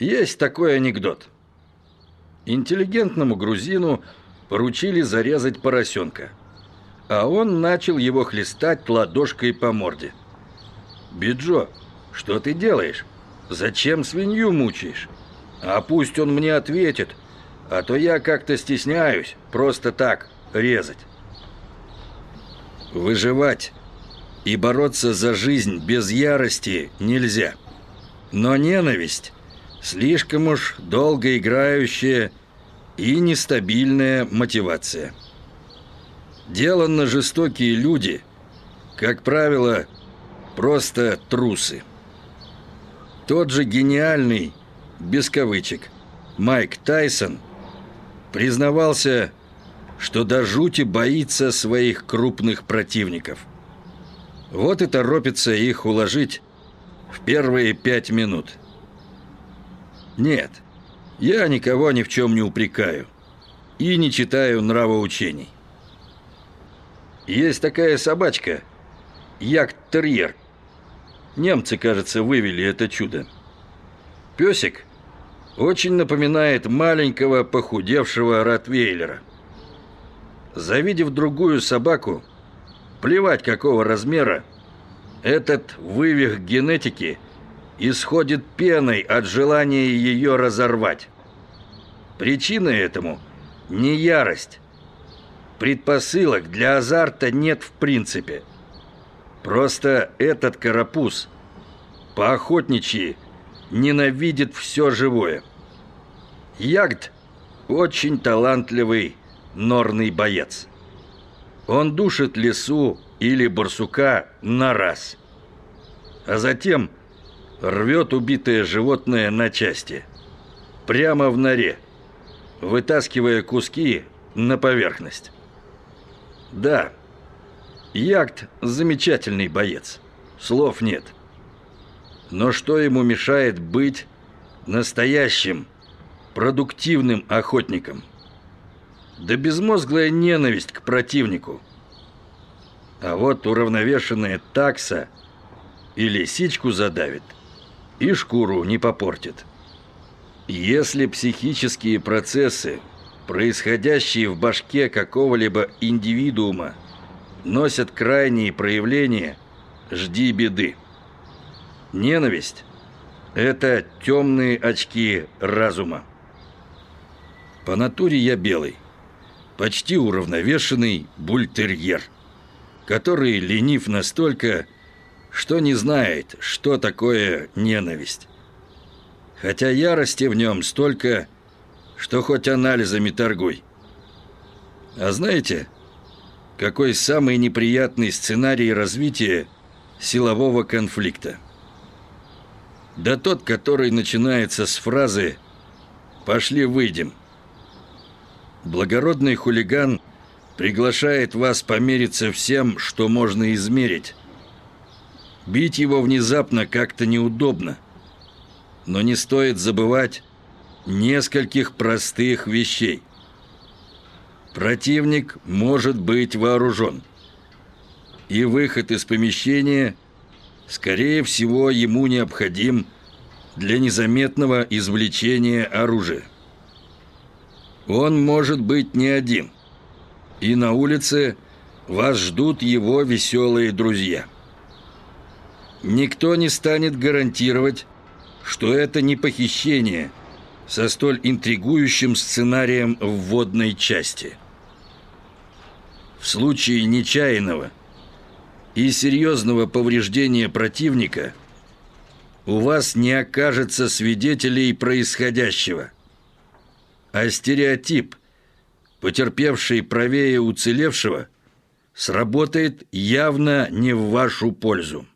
Есть такой анекдот. Интеллигентному грузину поручили зарезать поросенка, а он начал его хлестать ладошкой по морде. «Биджо, что ты делаешь? Зачем свинью мучаешь? А пусть он мне ответит, а то я как-то стесняюсь просто так резать». Выживать и бороться за жизнь без ярости нельзя. Но ненависть слишком уж долгоиграющая и нестабильная мотивация. Деланно жестокие люди, как правило, просто трусы. Тот же гениальный, без кавычек, Майк Тайсон признавался, что до жути боится своих крупных противников. Вот и торопится их уложить в первые пять минут. Нет, я никого ни в чем не упрекаю и не читаю нравоучений. Есть такая собачка, як-терьер. Немцы, кажется, вывели это чудо. Песик очень напоминает маленького похудевшего ротвейлера. Завидев другую собаку, плевать какого размера, этот вывих генетики исходит пеной от желания ее разорвать. Причина этому не ярость. Предпосылок для азарта нет в принципе. Просто этот карапуз поохотничьи ненавидит все живое. Ягд очень талантливый норный боец. Он душит лесу или барсука на раз, а затем рвет убитое животное на части, прямо в норе, вытаскивая куски на поверхность. Да, Ягд замечательный боец, слов нет. Но что ему мешает быть настоящим, продуктивным охотником? да безмозглая ненависть к противнику. А вот уравновешенная такса и лисичку задавит, и шкуру не попортит. Если психические процессы, происходящие в башке какого-либо индивидуума, носят крайние проявления, жди беды. Ненависть – это темные очки разума. По натуре я белый – почти уравновешенный бультерьер, который ленив настолько, что не знает, что такое ненависть. Хотя ярости в нем столько, что хоть анализами торгуй. А знаете, какой самый неприятный сценарий развития силового конфликта? Да тот, который начинается с фразы «пошли выйдем». Благородный хулиган приглашает вас помериться всем, что можно измерить. Бить его внезапно как-то неудобно. Но не стоит забывать нескольких простых вещей. Противник может быть вооружен. И выход из помещения, скорее всего, ему необходим для незаметного извлечения оружия. Он может быть не один. И на улице вас ждут его веселые друзья. Никто не станет гарантировать, что это не похищение со столь интригующим сценарием в вводной части. В случае нечаянного и серьезного повреждения противника у вас не окажется свидетелей происходящего – а стереотип, потерпевший правее уцелевшего, сработает явно не в вашу пользу.